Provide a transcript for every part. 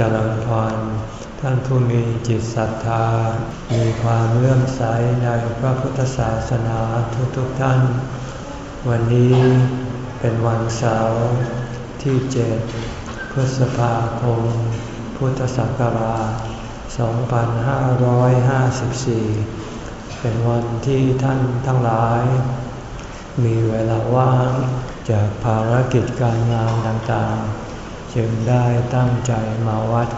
เจริญพร ท่านผู้มีจิตศรัทธา มีความเลื่อมใสในพระพุทธศาสนาทุกๆทท่าน วันนี้เป็นวันเสาร์ที่เจ็ดพฤษภาคม พุทธศักราช 2554 เป็นวันที่ท่านทั้งหลาย มีเวลาว่างจากภารกิจการงานต่างๆ จึงได้ตั้งใจมาวัด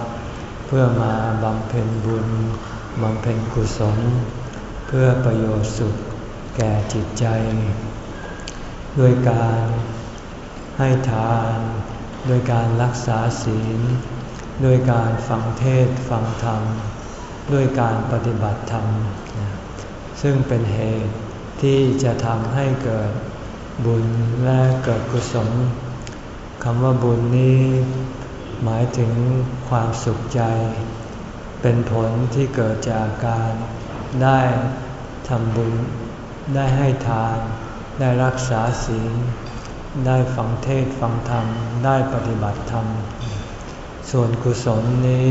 เพื่อมาบำเพ็ญบุญบำเพ็ญกุศล เพื่อประโยชน์สุขแก่จิตใจ ด้วยการให้ทาน ด้วยการรักษาศีล ด้วยการฟังเทศฟังธรรม ด้วยการปฏิบัติธรรม ซึ่งเป็นเหตุที่จะทำให้เกิดบุญและเกิดกุศล คำว่าบุญนี้ หมายถึงความสุขใจ เป็นผลที่เกิดจากการได้ทำบุญ ได้ให้ทาน ได้รักษาศีล ได้ฟังเทศฟังธรรม ได้ปฏิบัติธรรม ส่วนกุศลนี้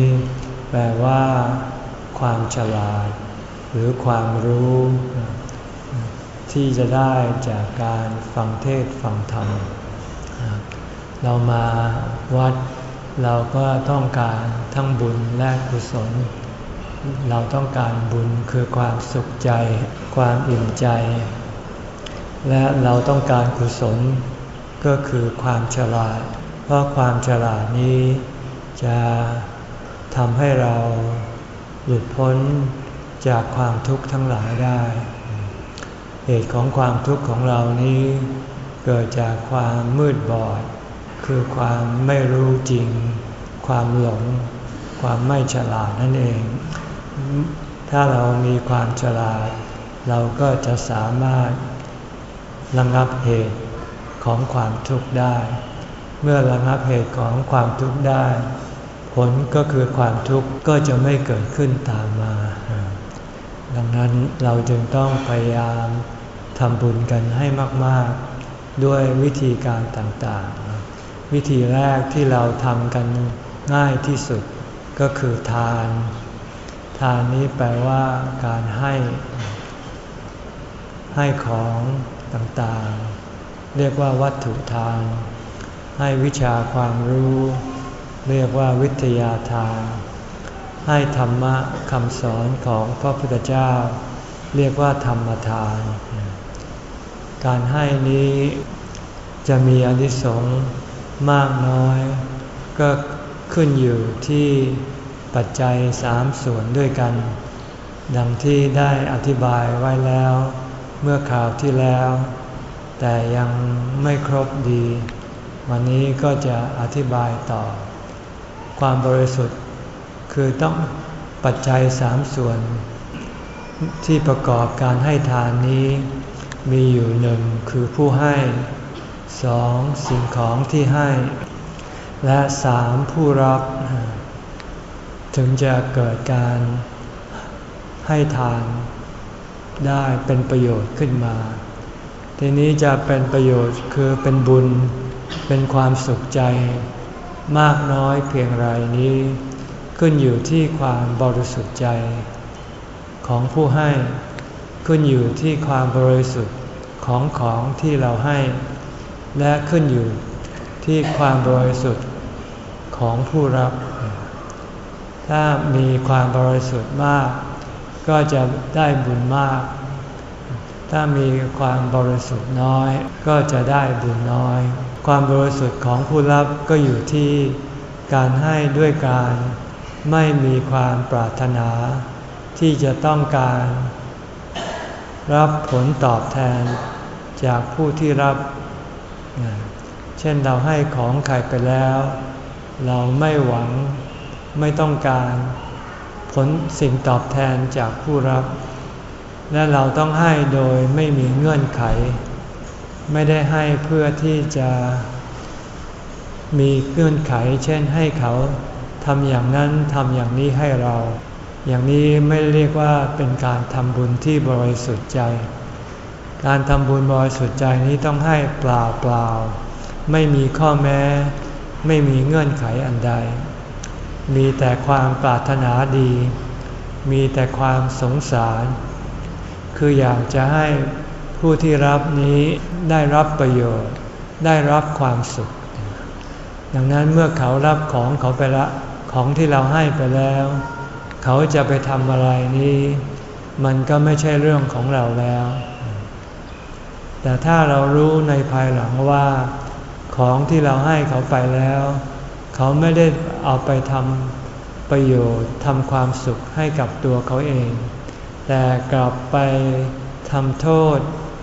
แปลว่า ความฉลาด หรือความรู้ ที่จะได้จากการฟังเทศฟังธรรม เรามาวัด เราก็ต้องการทั้งบุญและกุศล เราต้องการบุญคือความสุขใจ ความอิ่มใจ และเราต้องการกุศลก็คือความฉลาด เพราะความฉลาดนี้จะทำให้เราหลุดพ้นจากความทุกข์ทั้งหลายได้ เหตุของความทุกข์ของเรานี้ เกิดจากความมืดบอด คือความไม่รู้จริง ความหลง ความไม่ฉลาดนั่นเอง ถ้าเรามีความฉลาด เราก็จะสามารถระงับเหตุของความทุกข์ได้ เมื่อระงับเหตุของความทุกข์ได้ ผลก็คือความทุกข์ก็จะไม่เกิดขึ้นตามมา ดังนั้นเราจึงต้องพยายามทำบุญกันให้มาก ๆ ด้วยวิธีการต่าง ๆ วิธีแรกที่เราทำกันง่ายที่สุดก็คือทาน ทานนี้แปลว่าการให้ ให้ของต่างๆ เรียกว่าวัตถุทาน ให้วิชาความรู้ เรียกว่าวิทยาทาน ให้ธรรมะคำสอนของพระพุทธเจ้า เรียกว่าธรรมทาน การให้นี้จะมีอนิสงส์ มากน้อย ก็ขึ้นอยู่ที่ปัจจัยสามส่วนด้วยกัน ดังที่ได้อธิบายไว้แล้ว เมื่อข่าวที่แล้ว แต่ยังไม่ครบดี วันนี้ก็จะอธิบายต่อ ความบริสุทธิ์ คือต้องปัจจัยสามส่วน ที่ประกอบการให้ทานนี้ มีอยู่หนึ่งคือผู้ให้ สองสิ่งของที่ให้ และสามผู้รับ ถึงจะเกิดการให้ทานได้เป็นประโยชน์ขึ้นมา ทีนี้จะเป็นประโยชน์คือเป็นบุญเป็นความสุขใจมากน้อยเพียงไรนี้ ขึ้นอยู่ที่ความบริสุทธิ์ใจ ของผู้ให้ขึ้นอยู่ที่ความบริสุทธิ์ของของที่เราให้ และขึ้นอยู่ที่ความบริสุทธิ์ของผู้รับ ถ้ามีความบริสุทธิ์มาก ก็จะได้บุญมาก ถ้ามีความบริสุทธิ์น้อย ก็จะได้บุญน้อย ความบริสุทธิ์ของผู้รับก็อยู่ที่การให้ด้วยการไม่มีความปรารถนา ที่จะต้องการ รับผลตอบแทนจากผู้ที่รับ เช่นเราให้ของใครไปแล้ว เราไม่หวังไม่ต้องการผลสิ่งตอบแทนจากผู้รับ และเราต้องให้โดยไม่มีเงื่อนไข ไม่ได้ให้เพื่อที่จะมีเงื่อนไข เช่นให้เขาทำอย่างนั้นทำอย่างนี้ให้เรา อย่างนี้ไม่เรียกว่าเป็นการทำบุญที่บริสุทธิ์ใจ การทำบุญบริสุทธิ์ใจนี้ต้องให้เปล่าเปล่า ไม่มีข้อแม้ ไม่มีเงื่อนไขอันใด มีแต่ความปรารถนาดี มีแต่ความสงสาร คืออยากจะให้ผู้ที่รับนี้ได้รับประโยชน์ ได้รับความสุข ดังนั้นเมื่อเขารับของเขาไปละของที่เราให้ไปแล้ว เขาจะไปทำอะไรนี้ มันก็ไม่ใช่เรื่องของเราแล้ว แต่ถ้าเรารู้ในภายหลังว่า ของที่เราให้เขาไปแล้ว เขาไม่ได้เอาไปทำประโยชน์ทำความสุขให้กับตัวเขาเอง แต่กลับไปทำโทษ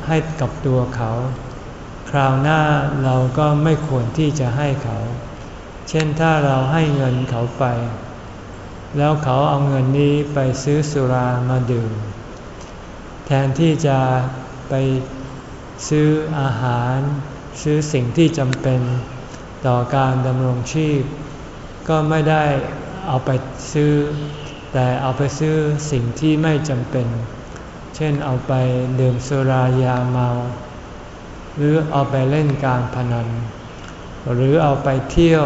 ให้กับตัวเขา คราวหน้าเราก็ไม่ควรที่จะให้เขา เช่นถ้าเราให้เงินเขาไป แล้วเขาเอาเงินนี้ไปซื้อสุรามาดื่ม แทนที่จะไป ซื้ออาหาร ซื้อสิ่งที่จำเป็นต่อการดำรงชีพ ก็ไม่ได้เอาไปซื้อ แต่เอาไปซื้อสิ่งที่ไม่จำเป็น เช่นเอาไปดื่มสุรายาเมา หรือเอาไปเล่นการพนัน หรือเอาไปเที่ยว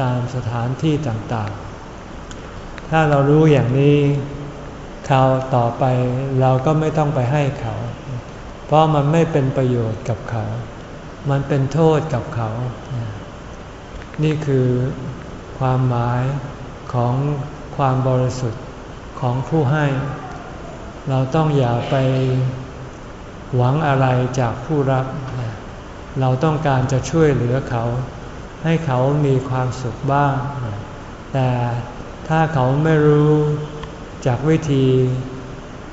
ตามสถานที่ต่างๆ ถ้าเรารู้อย่างนี้คราวต่อไปเราก็ไม่ต้องไปให้เขา เพราะมันไม่เป็นประโยชน์กับเขา มันเป็นโทษกับเขา นี่คือความหมายของความบริสุทธิ์ของผู้ให้ เราต้องอย่าไปหวังอะไรจากผู้รับ เราต้องการจะช่วยเหลือเขา ให้เขามีความสุขบ้าง แต่ถ้าเขาไม่รู้จากวิธี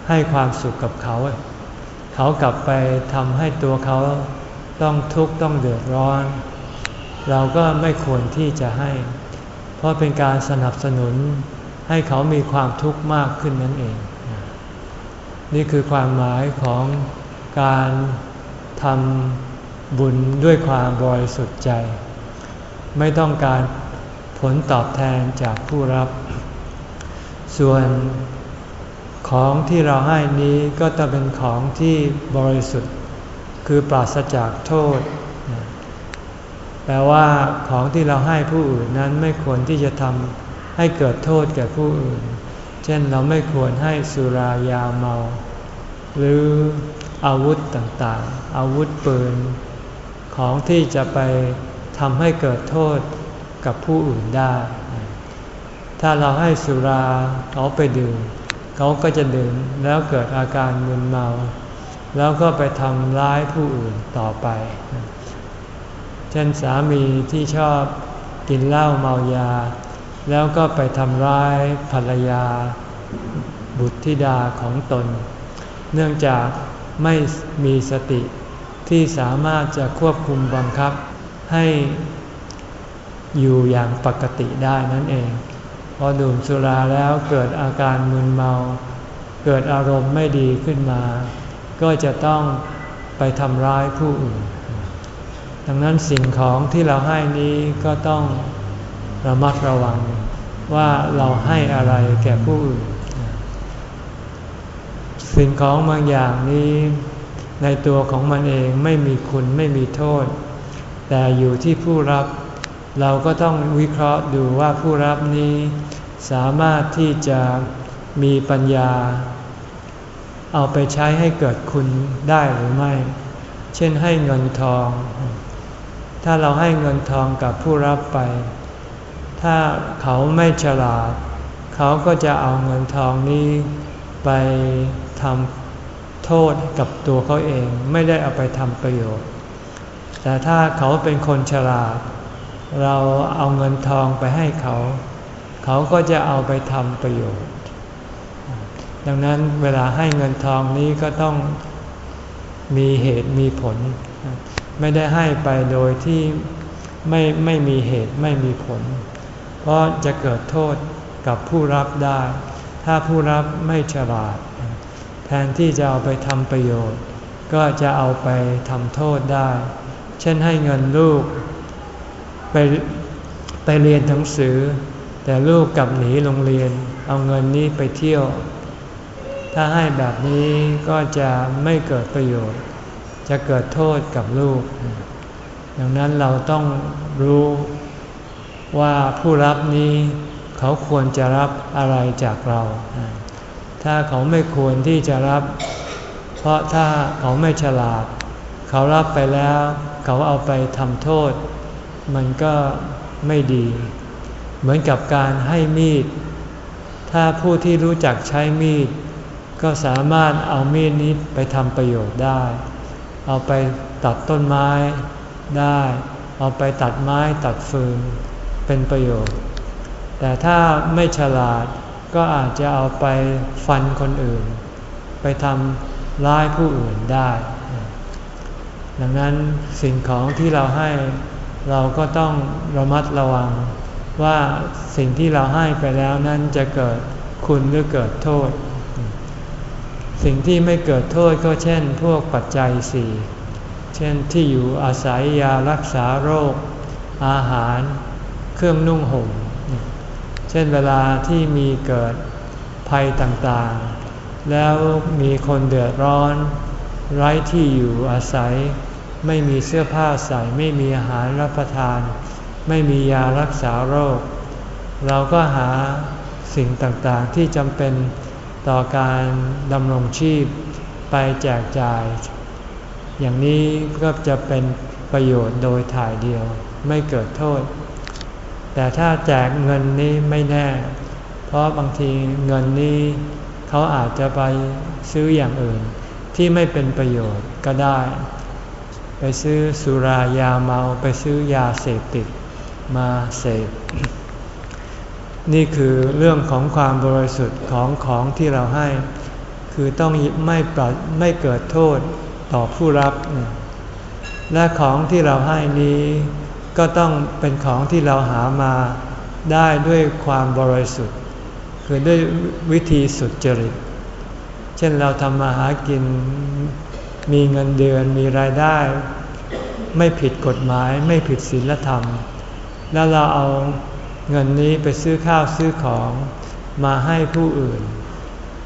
ให้ความสุขกับเขา เขากลับไปทำให้ตัวเขาต้องทุกข์ต้องเดือดร้อน เราก็ไม่ควรที่จะให้ เพราะเป็นการสนับสนุนให้เขามีความทุกข์มากขึ้นนั่นเอง นี่คือความหมายของการทำบุญด้วยความบริสุทธิ์ใจ ไม่ต้องการผลตอบแทนจากผู้รับ ส่วน ของที่เราให้นี้ก็จะเป็นของที่บริสุทธิ์ คือปราศจากโทษ แปลว่าของที่เราให้ผู้อื่นนั้นไม่ควรที่จะทำให้เกิดโทษแก่ผู้อื่น เช่นเราไม่ควรให้สุรายาเมา หรืออาวุธต่างๆ อาวุธปืน ของที่จะไปทำให้เกิดโทษกับผู้อื่นได้ ถ้าเราให้สุราเขาไปดื่ม เขาก็จะดื่มแล้วเกิดอาการมึนเมา แล้วก็ไปทำร้ายผู้อื่นต่อไป เช่นสามีที่ชอบกินเหล้าเมายา แล้วก็ไปทำร้ายภรรยา บุตรธิดาของตน เนื่องจากไม่มีสติที่สามารถจะควบคุมบังคับให้อยู่อย่างปกติได้นั่นเอง พอดื่มสุราแล้วเกิดอาการมึนเมา เกิดอารมณ์ไม่ดีขึ้นมา ก็จะต้องไปทำร้ายผู้อื่น ดังนั้นสิ่งของที่เราให้นี้ก็ต้องระมัดระวังว่าเราให้อะไรแก่ผู้อื่น สิ่งของบางอย่างนี้ในตัวของมันเองไม่มีคุณไม่มีโทษ แต่อยู่ที่ผู้รับ เราก็ต้องวิเคราะห์ดูว่าผู้รับนี้ สามารถที่จะมีปัญญา เอาไปใช้ให้เกิดคุณได้หรือไม่ เช่นให้เงินทอง ถ้าเราให้เงินทองกับผู้รับไป ถ้าเขาไม่ฉลาด เขาก็จะเอาเงินทองนี้ไปทำโทษกับตัวเขาเองไม่ได้เอาไปทำประโยชน์ แต่ถ้าเขาเป็นคนฉลาด เราเอาเงินทองไปให้เขา เขาก็จะเอาไปทำประโยชน์ ดังนั้นเวลาให้เงินทองนี้ก็ต้องมีเหตุมีผล ไม่ได้ให้ไปโดยที่ไม่ไม่มีเหตุไม่มีผล เพราะจะเกิดโทษกับผู้รับได้ ถ้าผู้รับไม่ฉลาด แทนที่จะเอาไปทำประโยชน์ ก็จะเอาไปทำโทษได้ เช่นให้เงินลูก ไปไปเรียนหนังสือ แต่ลูกกลับหนีโรงเรียน เอาเงินนี้ไปเที่ยว ถ้าให้แบบนี้ก็จะไม่เกิดประโยชน์ จะเกิดโทษกับลูก ดังนั้นเราต้องรู้ว่าผู้รับนี้เขาควรจะรับอะไรจากเรา ถ้าเขาไม่ควรที่จะรับ เพราะถ้าเขาไม่ฉลาด เขารับไปแล้ว เขาเอาไปทำโทษ มันก็ไม่ดี เหมือนกับการให้มีด ถ้าผู้ที่รู้จักใช้มีด ก็สามารถเอามีดนี้ไปทำประโยชน์ได้ เอาไปตัดต้นไม้ได้ เอาไปตัดไม้ตัดฟืน เป็นประโยชน์ แต่ถ้าไม่ฉลาดก็อาจจะเอาไปฟันคนอื่น ไปทำร้ายผู้อื่นได้ ดังนั้นสิ่งของที่เราให้ เราก็ต้องระมัดระวังว่าสิ่งที่เราให้ไปแล้วนั้นจะเกิดคุณหรือเกิดโทษ สิ่งที่ไม่เกิดโทษก็เช่น พวกปัจจัยสี่เช่นที่อยู่อาศัยยารักษาโรค อาหาร เครื่องนุ่งห่ม เช่นเวลาที่มีเกิดภัยต่างๆ แล้วมีคนเดือดร้อน ไร้ที่อยู่อาศัย ไม่มีเสื้อผ้าใส่ไม่มีอาหารรับประทาน ไม่มียารักษาโรค เราก็หาสิ่งต่างๆที่จำเป็นต่อการดำรงชีพไปแจกจ่าย อย่างนี้ก็จะเป็นประโยชน์โดยถ่ายเดียวไม่เกิดโทษ แต่ถ้าแจกเงินนี้ไม่แน่ เพราะบางทีเงินนี้เขาอาจจะไปซื้ออย่างอื่นที่ไม่เป็นประโยชน์ก็ได้ ไปซื้อสุรายาเมาไปซื้อยาเสพติดมาเสพ นี่คือเรื่องของความบริสุทธิ์ของของที่เราให้ คือต้องไม่ปดไม่เกิดโทษต่อผู้รับ และของที่เราให้นี้ก็ต้องเป็นของที่เราหามาได้ด้วยความบริสุทธิ์ คือด้วยวิธีสุดจริต เช่นเราทำมาหากิน มีเงินเดือนมีรายได้ ไม่ผิดกฎหมายไม่ผิดศีลธรรม แล้วเราเอาเงินนี้ไปซื้อข้าวซื้อของมาให้ผู้อื่น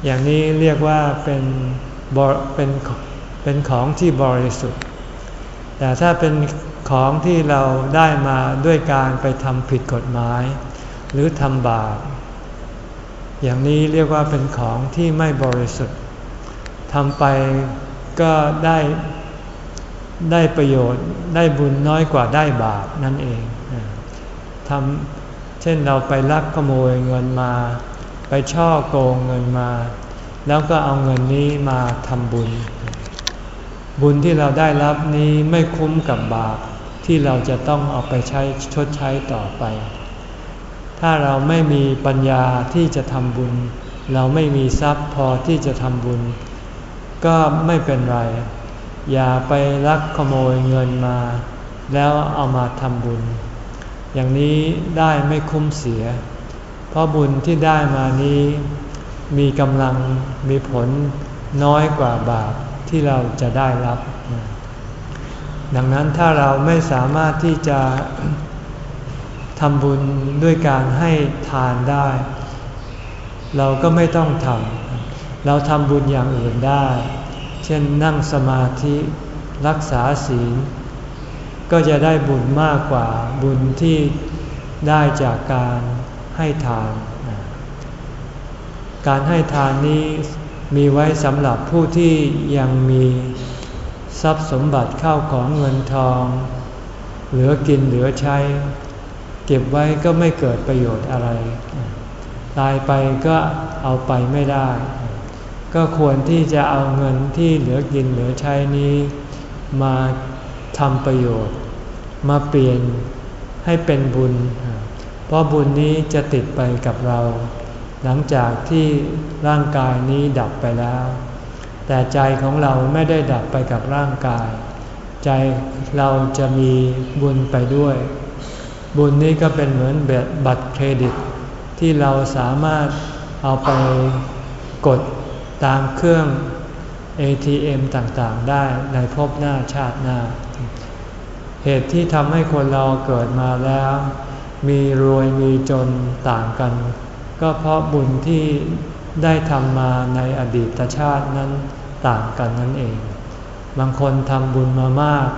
อย่างนี้เรียกว่าเป็นเป็นเป็นของที่บริสุทธิ์ แต่ถ้าเป็นของที่เราได้มาด้วยการไปทำผิดกฎหมาย หรือทำบาปอย่างนี้เรียกว่าเป็นของที่ไม่บริสุทธิ์ทำไป ก็ได้ได้ประโยชน์ได้บุญน้อยกว่าได้บาปนั่นเองทำเช่นเราไปลักขโมยเงินมา ไปช่อโกงเงินมา แล้วก็เอาเงินนี้มาทำบุญ บุญที่เราได้รับนี้ไม่คุ้มกับบาปที่เราจะต้องเอาไปใช้ชดใช้ต่อไป ถ้าเราไม่มีปัญญาที่จะทำบุญ เราไม่มีทรัพย์พอที่จะทำบุญ ก็ไม่เป็นไร อย่าไปลักขโมยเงินมา แล้วเอามาทำบุญ อย่างนี้ได้ไม่คุ้มเสีย เพราะบุญที่ได้มานี้มีกำลังมีผลน้อยกว่าบาปที่เราจะได้รับ ดังนั้นถ้าเราไม่สามารถที่จะทำบุญด้วยการให้ทานได้ เราก็ไม่ต้องทำ เราทำบุญอย่างอื่นได้ เช่นนั่งสมาธิรักษาศีล ก็จะได้บุญมากกว่าบุญที่ได้จากการให้ทาน การให้ทานนี้มีไว้สำหรับผู้ที่ยังมีทรัพย์สมบัติเข้าของเงินทอง เหลือกินเหลือใช้ เก็บไว้ก็ไม่เกิดประโยชน์อะไร ตายไปก็เอาไปไม่ได้ ก็ควรที่จะเอาเงินที่เหลือกินเหลือใช้นี้มาทำประโยชน์ มาเปลี่ยนให้เป็นบุญ เพราะบุญนี้จะติดไปกับเรา หลังจากที่ร่างกายนี้ดับไปแล้ว แต่ใจของเราไม่ได้ดับไปกับร่างกาย ใจเราจะมีบุญไปด้วย บุญนี้ก็เป็นเหมือนบัตรเครดิต ที่เราสามารถเอาไปกด ตามเครื่อง ATM ต่างๆ ได้ในภพหน้าชาติหน้า เหตุที่ทำให้คนเราเกิดมาแล้ว มีรวยมีจนต่างกัน ก็เพราะบุญที่ได้ทำมาในอดีตชาตินั้นต่างกันนั่นเอง บางคนทำบุญมามาก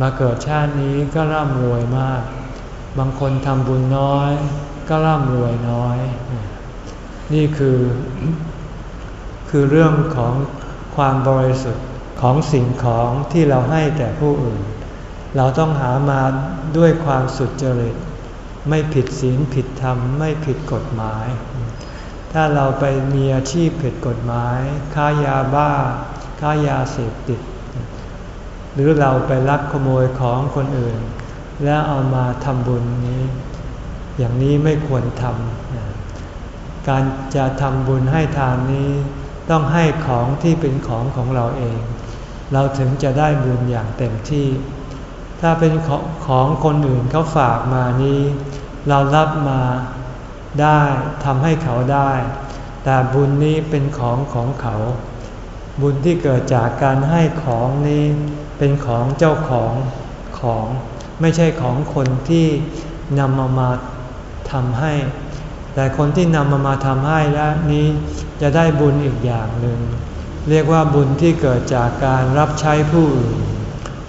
มาเกิดชาตินี้ก็ร่ำรวยมาก บางคนทำบุญน้อย ก็ร่ำรวยน้อย นี่คือ คือเรื่องของความบริสุทธิ์ของสิ่งของที่เราให้แก่ผู้อื่น เราต้องหามาด้วยความสุจริต ไม่ผิดศีลผิดธรรม ไม่ผิดกฎหมาย ถ้าเราไปมีอาชีพผิดกฎหมาย ค้ายาบ้า ค้ายาเสพติด หรือเราไปลักขโมยของคนอื่น แล้วเอามาทำบุญนี้ อย่างนี้ไม่ควรทำการจะทำบุญให้ทานนี้ ต้องให้ของที่เป็นของของเราเอง เราถึงจะได้บุญอย่างเต็มที่ ถ้าเป็นของของคนอื่นเขาฝากมานี้ เรารับมาได้ทำให้เขาได้ แต่บุญนี้เป็นของของเขา บุญที่เกิดจากการให้ของนี้เป็นของเจ้าของของ ไม่ใช่ของคนที่นำมามาทำให้ แต่คนที่นำมามาทำให้แล้วนี้ จะได้บุญอีกอย่างหนึ่ง เรียกว่าบุญที่เกิดจากการรับใช้ผู้อื่น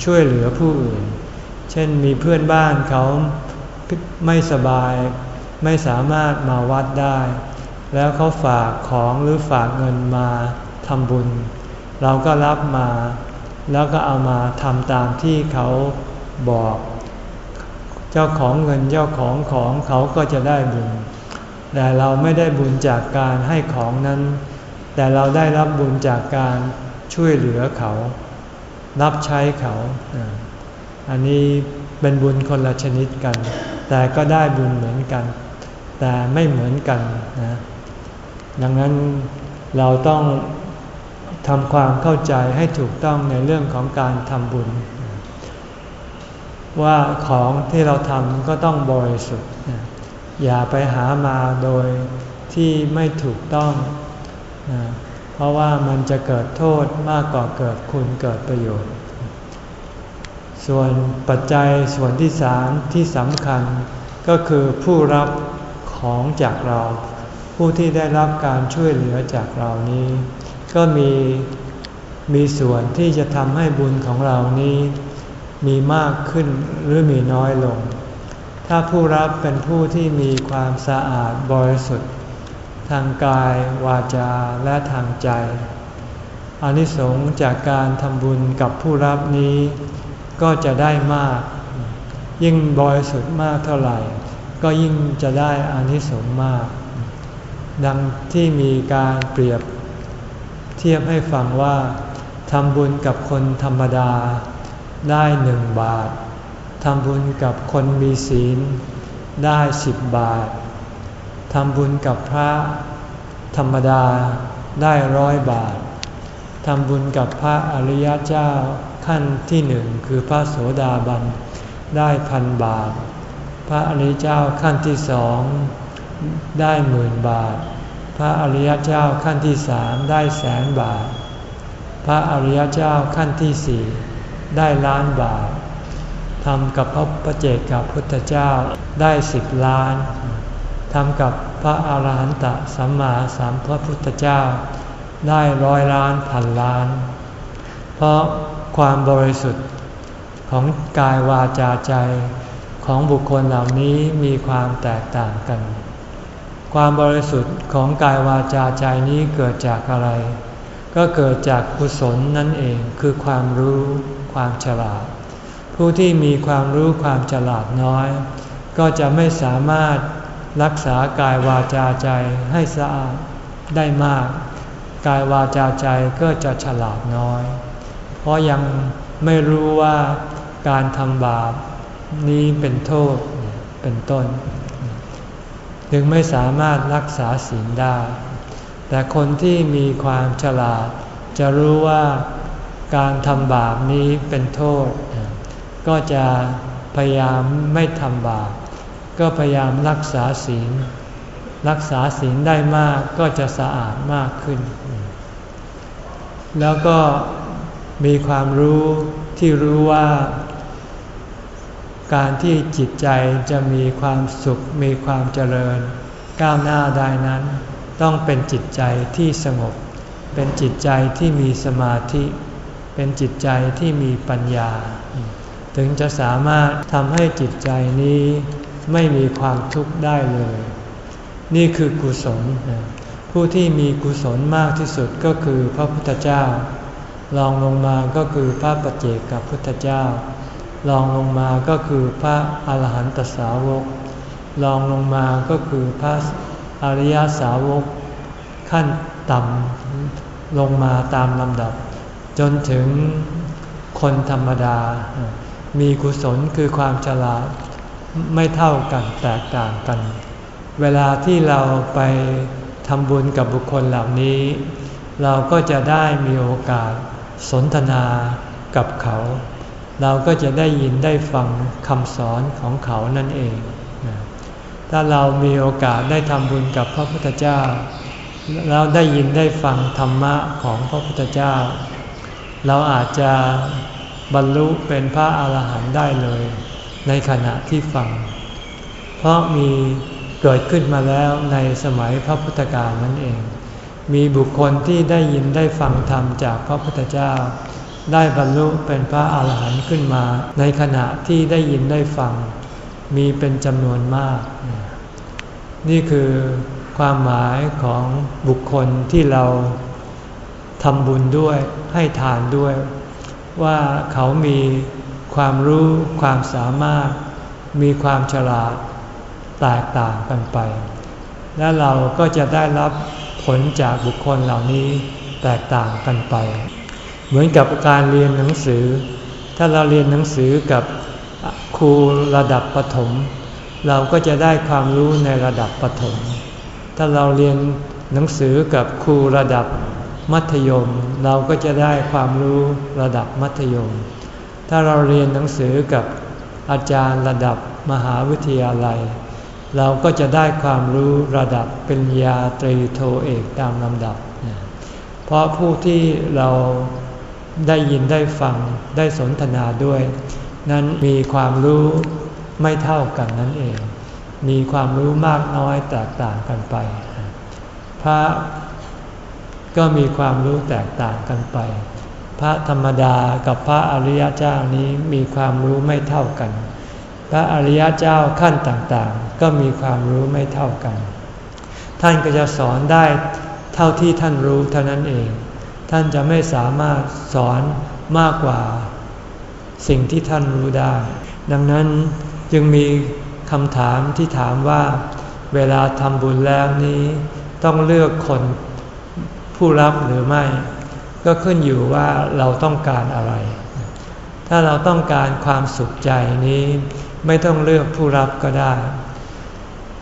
ช่วยเหลือผู้อื่น เช่นมีเพื่อนบ้านเขาไม่สบาย ไม่สามารถมาวัดได้ แล้วเขาฝากของหรือฝากเงินมาทำบุญ เราก็รับมา แล้วก็เอามาทำตามที่เขาบอก เจ้าของเงินเจ้าของของเขาก็จะได้บุญ แต่เราไม่ได้บุญจากการให้ของนั้น แต่เราได้รับบุญจากการช่วยเหลือเขา รับใช้เขา อันนี้เป็นบุญคนละชนิดกัน แต่ก็ได้บุญเหมือนกัน แต่ไม่เหมือนกันนะดังนั้นเราต้องทำความเข้าใจให้ถูกต้องในเรื่องของการทำบุญ ว่าของที่เราทำก็ต้องบริสุทธิ์ อย่าไปหามาโดยที่ไม่ถูกต้องนะเพราะว่ามันจะเกิดโทษมากกว่าเกิดคุณเกิดประโยชน์ ส่วนปัจจัยส่วนที่สามที่สำคัญก็คือผู้รับของจากเรา ผู้ที่ได้รับการช่วยเหลือจากเรานี้ ก็มีมีส่วนที่จะทำให้บุญของเรานี้ มีมากขึ้นหรือมีน้อยลง ถ้าผู้รับเป็นผู้ที่มีความสะอาดบริสุทธิ์ ทางกายวาจาและทางใจอานิสงส์จากการทำบุญกับผู้รับนี้ ก็จะได้มาก ยิ่งบริสุทธิ์มากเท่าไหร่ ก็ยิ่งจะได้อานิสงส์มาก ดังที่มีการเปรียบ เทียบให้ฟังว่าทำบุญกับคนธรรมดาได้หนึ่งบาท ทำบุญกับคนมีศีลได้สิบบาท ทำบุญกับพระธรรมดาได้ร้อยบาท ทำบุญกับพระอริยเจ้าขั้นที่หนึ่งคือพระโสดาบันได้พันบาท พระอริยเจ้าขั้นที่สองได้หมื่นบาท พระอริยเจ้าขั้นที่สามได้แสนบาท พระอริยเจ้าขั้นที่สี่ได้ล้านบาท ทำกับพระประเจกกับพุทธเจ้าได้สิบล้านทำกับพระอาหารหันตสัมมาสัมพระพุทธเจ้า ได้ร้อยล้านพันล้าน เพราะความบริสุทธิ์ของกายวาจาใจของบุคคลเหล่านี้มีความแตกต่างกัน ความบริสุทธิ์ของกายวาจาใจนี้เกิดจากอะไร ก็เกิดจากกุศลนั่นเองคือความรู้ความฉลาด ผู้ที่มีความรู้ความฉลาดน้อย ก็จะไม่สามารถรักษากายวาจาใจให้สะอาดได้มาก กายวาจาใจก็จะฉลาดน้อย เพราะยังไม่รู้ว่าการทำบาปนี้เป็นโทษเป็นต้น จึงไม่สามารถรักษาศีลได้ แต่คนที่มีความฉลาดจะรู้ว่าการทำบาปนี้เป็นโทษ ก็จะพยายามไม่ทำบาป ก็พยายามรักษาศีล รักษาศีลได้มากก็จะสะอาดมากขึ้น แล้วก็มีความรู้ที่รู้ว่า การที่จิตใจจะมีความสุข มีความเจริญ ก้าวหน้าได้นั้น ต้องเป็นจิตใจที่สงบ เป็นจิตใจที่มีสมาธิ เป็นจิตใจที่มีปัญญา ถึงจะสามารถทำให้จิตใจนี้ไม่มีความทุกข์ได้เลย นี่คือกุศล ผู้ที่มีกุศลมากที่สุดก็คือพระพุทธเจ้าลองลงมาก็คือพระปเจกกับพุทธเจ้าลองลงมาก็คือพระอาหารหันตสาวกลองลงมาก็คือพระอริยสาวก ขั้นต่ำลงมาตามลำดับ จนถึงคนธรรมดา มีกุศลคือความฉลาดไม่เท่ากันแตกต่างกัน เวลาที่เราไปทำบุญกับบุคคลเหล่านี้ เราก็จะได้มีโอกาสสนทนากับเขา เราก็จะได้ยินได้ฟังคำสอนของเขานั่นเอง ถ้าเรามีโอกาสได้ทำบุญกับพระพุทธเจ้าเราได้ยินได้ฟังธรรมะของพระพุทธเจ้า เราอาจจะ บรรลุเป็นพระอาหารหันต์ได้เลย ในขณะที่ฟัง เพราะมีเกิดขึ้นมาแล้วในสมัยพระพุทธกาลนั่นเอง มีบุคคลที่ได้ยินได้ฟังธรรมจากพระพุทธเจ้า ได้บรรลุเป็นพระอาหารหันต์ขึ้นมา ในขณะที่ได้ยินได้ฟัง มีเป็นจำนวนมาก นี่คือความหมายของบุคคลที่เราทำบุญด้วยให้ทานด้วย ว่าเขามีความรู้ความสามารถ มีความฉลาดแตกต่างกันไป และเราก็จะได้รับผลจากบุคคลเหล่านี้แตกต่างกันไป เหมือนกับการเรียนหนังสือ ถ้าเราเรียนหนังสือกับครูระดับประถม เราก็จะได้ความรู้ในระดับประถม ถ้าเราเรียนหนังสือกับครูระดับ มัธยม เราก็จะได้ความรู้ระดับมัธยม ถ้าเราเรียนหนังสือกับอาจารย์ระดับมหาวิทยาลัย เราก็จะได้ความรู้ระดับเป็นญาตรีโทเอกตามลำดับ เพราะผู้ที่เราได้ยินได้ฟังได้สนทนาด้วย นั้นมีความรู้ไม่เท่ากันนั่นเอง มีความรู้มากน้อยแตกต่างกันไป พระ ก็มีความรู้แตกต่างกันไป พระธรรมดากับพระอริยเจ้านี้มีความรู้ไม่เท่ากัน พระอริยเจ้าขั้นต่างๆ ก็มีความรู้ไม่เท่ากัน ท่านก็จะสอนได้เท่าที่ท่านรู้เท่านั้นเอง ท่านจะไม่สามารถสอนมากกว่า สิ่งที่ท่านรู้ได้ ดังนั้นจึงมีคำถามที่ถามว่า เวลาทำบุญแล้วนี้ ต้องเลือกคน ผู้รับหรือไม่ ก็ขึ้นอยู่ว่าเราต้องการอะไร ถ้าเราต้องการความสุขใจนี้ ไม่ต้องเลือกผู้รับก็ได้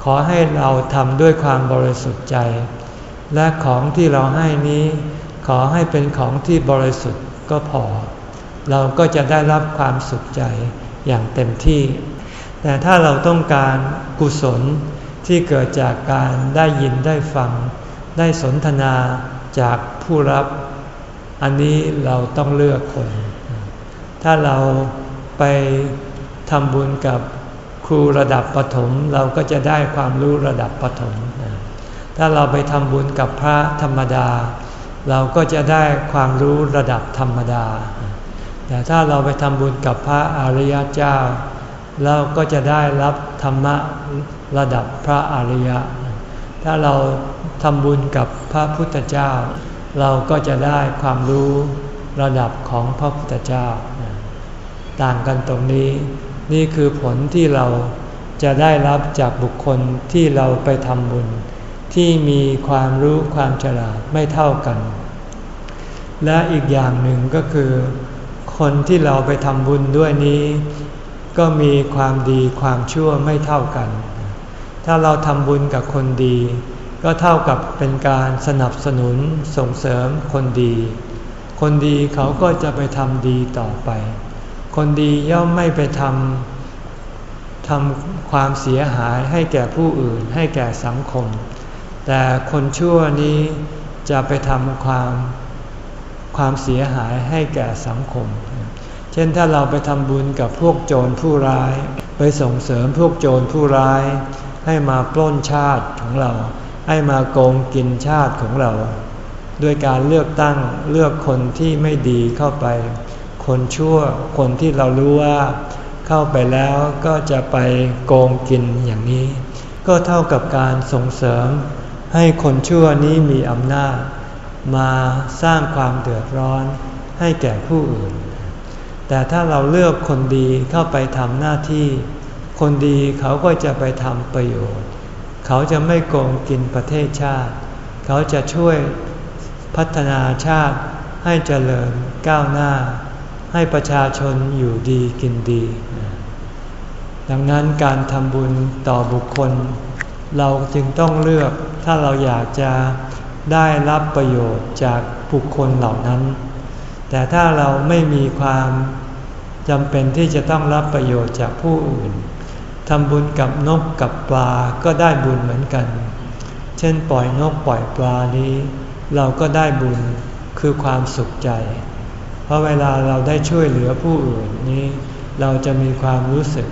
ขอให้เราทำด้วยความบริสุทธิ์ใจ และของที่เราให้นี้ ขอให้เป็นของที่บริสุทธิ์ก็พอ เราก็จะได้รับความสุขใจอย่างเต็มที่ แต่ถ้าเราต้องการกุศลที่เกิดจากการได้ยินได้ฟัง ได้สนทนา จากผู้รับอันนี้เราต้องเลือกคน ถ้าเราไปทำบุญกับครูระดับปฐมเราก็จะได้ความรู้ระดับปฐมถ้าเราไปทำบุญกับพระธรรมดา เราก็จะได้ความรู้ระดับธรรมดา แต่ถ้าเราไปทำบุญกับพระอริยเจ้า เราก็จะได้รับธรรมะระดับพระอริยะ ถ้าเรา ทำบุญกับพระพุทธเจ้า เราก็จะได้ความรู้ระดับของพระพุทธเจ้า ต่างกันตรงนี้ นี่คือผลที่เราจะได้รับจากบุคคลที่เราไปทำบุญ ที่มีความรู้ความฉลาดไม่เท่ากัน และอีกอย่างหนึ่งก็คือ คนที่เราไปทำบุญด้วยนี้ ก็มีความดีความชั่วไม่เท่ากัน ถ้าเราทำบุญกับคนดี ก็เท่ากับเป็นการสนับสนุนส่งเสริมคนดี คนดีเขาก็จะไปทำดีต่อไป คนดีย่อมไม่ไปทำทำความเสียหายให้แก่ผู้อื่นให้แก่สังคม แต่คนชั่วนี้จะไปทำความความเสียหายให้แก่สังคม เช่นถ้าเราไปทำบุญกับพวกโจรผู้ร้าย ไปส่งเสริมพวกโจรผู้ร้าย ให้มาปล้นชาติของเรา ให้มาโกงกินชาติของเรา ด้วยการเลือกตั้งเลือกคนที่ไม่ดีเข้าไป คนชั่วคนที่เรารู้ว่าเข้าไปแล้วก็จะไปโกงกินอย่างนี้ ก็เท่ากับการส่งเสริม ให้คนชั่วนี้มีอำนาจ มาสร้างความเดือดร้อนให้แก่ผู้อื่น แต่ถ้าเราเลือกคนดีเข้าไปทำหน้าที่ คนดีเขาก็จะไปทำประโยชน์ เขาจะไม่โกงกินประเทศชาติ เขาจะช่วยพัฒนาชาติให้เจริญก้าวหน้า ให้ประชาชนอยู่ดีกินดี ดังนั้นการทำบุญต่อบุคคล เราจึงต้องเลือกถ้าเราอยากจะได้รับประโยชน์จากบุคคลเหล่านั้น แต่ถ้าเราไม่มีความจำเป็นที่จะต้องรับประโยชน์จากผู้อื่น ทำบุญกับนกกับปลาก็ได้บุญเหมือนกัน เช่นปล่อยนกปล่อยปลานี้ เราก็ได้บุญคือความสุขใจ เพราะเวลาเราได้ช่วยเหลือผู้อื่นนี้ เราจะมีความรู้สึก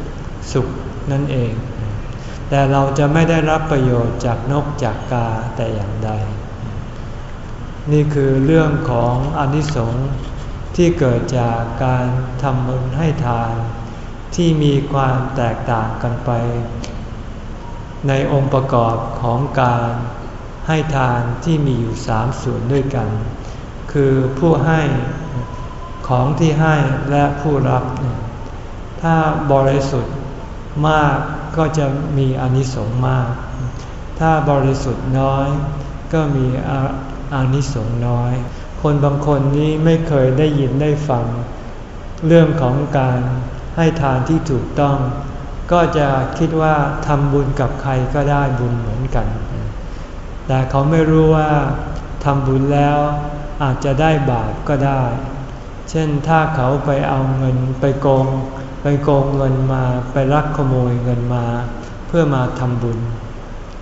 สุขนั่นเอง แต่เราจะไม่ได้รับประโยชน์จากนกจากกาแต่อย่างใด นี่คือเรื่องของอนิสงส์ที่เกิดจากการทำบุญให้ทาน ที่มีความแตกต่างกันไป ในองค์ประกอบของการให้ทานที่มีอยู่สามส่วนด้วยกัน คือผู้ให้ของที่ให้และผู้รับ ถ้าบริสุทธิ์มากก็จะมีอนิสงส์มาก ถ้าบริสุทธิ์น้อยก็มีอานิสงส์น้อย คนบางคนนี้ไม่เคยได้ยินได้ฟัง เรื่องของการ ให้ทานที่ถูกต้อง ก็จะคิดว่าทำบุญกับใครก็ได้บุญเหมือนกัน แต่เขาไม่รู้ว่าทำบุญแล้วอาจจะได้บาปก็ได้ เช่นถ้าเขาไปเอาเงินไปโกง ไปโกงเงินมาไปรักขโมยเงินมา เพื่อมาทำบุญ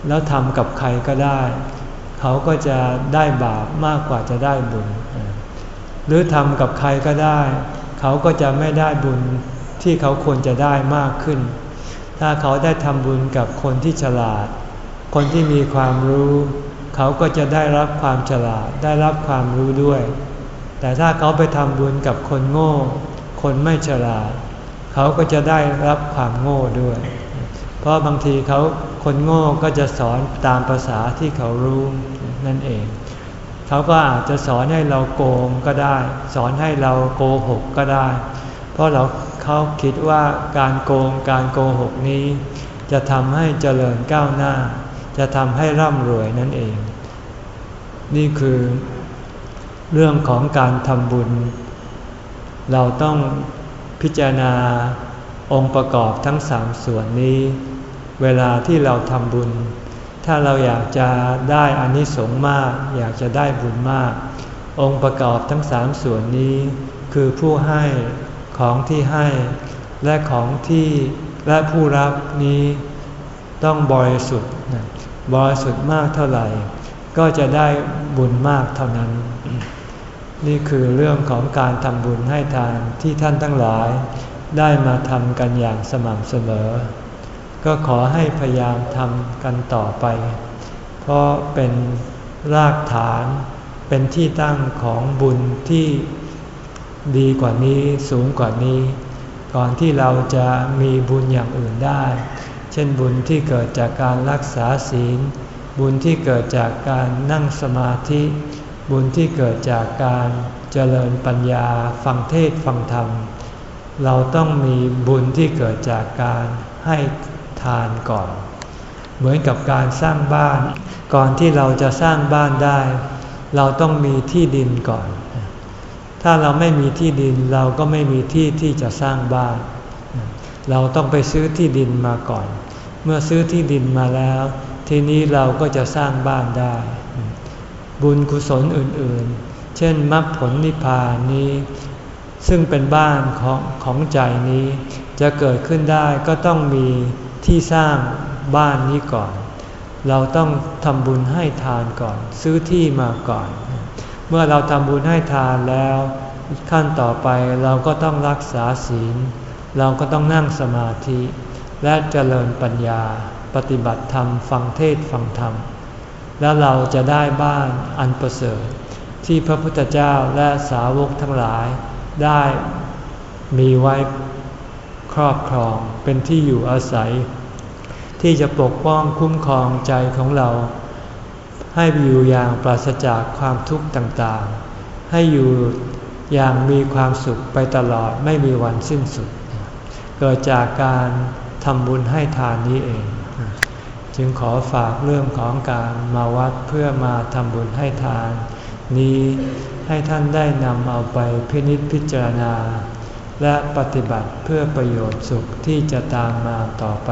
แล้วทำกับใครก็ได้ เขาก็จะได้บาปมากกว่าจะได้บุญ หรือทำกับใครก็ได้ เขาก็จะไม่ได้บุญ ที่เขาควรจะได้มากขึ้น ถ้าเขาได้ทำบุญกับคนที่ฉลาด คนที่มีความรู้ เขาก็จะได้รับความฉลาด ได้รับความรู้ด้วย แต่ถ้าเขาไปทำบุญกับคนโง่ คนไม่ฉลาด เขาก็จะได้รับความโง่ด้วย เพราะบางทีเขาคนโง่ก็จะสอนตามภาษาที่เขารู้นั่นเองเขาก็อาจจะสอนให้เราโกงก็ได้ สอนให้เราโกหกก็ได้ เพราะเรา เขาคิดว่าการโกงการโกหกนี้ จะทำให้เจริญก้าวหน้า จะทำให้ร่ำรวยนั่นเอง นี่คือ เรื่องของการทำบุญ เราต้องพิจารณาองค์ประกอบทั้งสามส่วนนี้ เวลาที่เราทำบุญ ถ้าเราอยากจะได้อานิสงส์มาก อยากจะได้บุญมาก องค์ประกอบทั้งสามส่วนนี้ คือผู้ให้ ของที่ให้ และของที่และผู้รับนี้ต้องบริสุทธิ์บริสุทธิ์มากเท่าไหร่ ก็จะได้บุญมากเท่านั้น นี่คือเรื่องของการทำบุญให้ทานที่ท่านทั้งหลาย ได้มาทำกันอย่างสม่ำเสมอ ก็ขอให้พยายามทำกันต่อไป เพราะเป็นรากฐานเป็นที่ตั้งของบุญที่ ดีกว่านี้สูงกว่านี้ ก่อนที่เราจะมีบุญอย่างอื่นได้ เช่นบุญที่เกิดจากการรักษาศีล บุญที่เกิดจากการนั่งสมาธิ บุญที่เกิดจากการเจริญปัญญาฟังเทศฟังธรรม เราต้องมีบุญที่เกิดจากการให้ทานก่อน เหมือนกับการสร้างบ้าน ก่อนที่เราจะสร้างบ้านได้ เราต้องมีที่ดินก่อน ถ้าเราไม่มีที่ดินเราก็ไม่มีที่ที่จะสร้างบ้าน เราต้องไปซื้อที่ดินมาก่อน เมื่อซื้อที่ดินมาแล้ว ทีนี้เราก็จะสร้างบ้านได้ บุญกุศลอื่นๆ เช่นมรรคผลนิพพานนี้ ซึ่งเป็นบ้านของของใจนี้ จะเกิดขึ้นได้ก็ต้องมีที่สร้างบ้านนี้ก่อน เราต้องทำบุญให้ทานก่อน ซื้อที่มาก่อน เมื่อเราทำบุญให้ทานแล้วขั้นต่อไปเราก็ต้องรักษาศีล เราก็ต้องนั่งสมาธิ และเจริญปัญญา ปฏิบัติธรรมฟังเทศฟังธรรม แล้วเราจะได้บ้านอันประเสริฐ ที่พระพุทธเจ้าและสาวกทั้งหลายได้มีไว้ครอบครองเป็นที่อยู่อาศัย ที่จะปกป้องคุ้มครองใจของเรา ให้อยู่อย่างปราศจากความทุกข์ต่างๆ ให้อยู่อย่างมีความสุขไปตลอดไม่มีวันสิ้นสุด เกิดจากการทำบุญให้ทานนี้เอง จึงขอฝากเรื่องของการมาวัดเพื่อมาทำบุญให้ทาน นี้ให้ท่านได้นำเอาไปพินิจพิจารณา และปฏิบัติเพื่อประโยชน์สุขที่จะตามมาต่อไป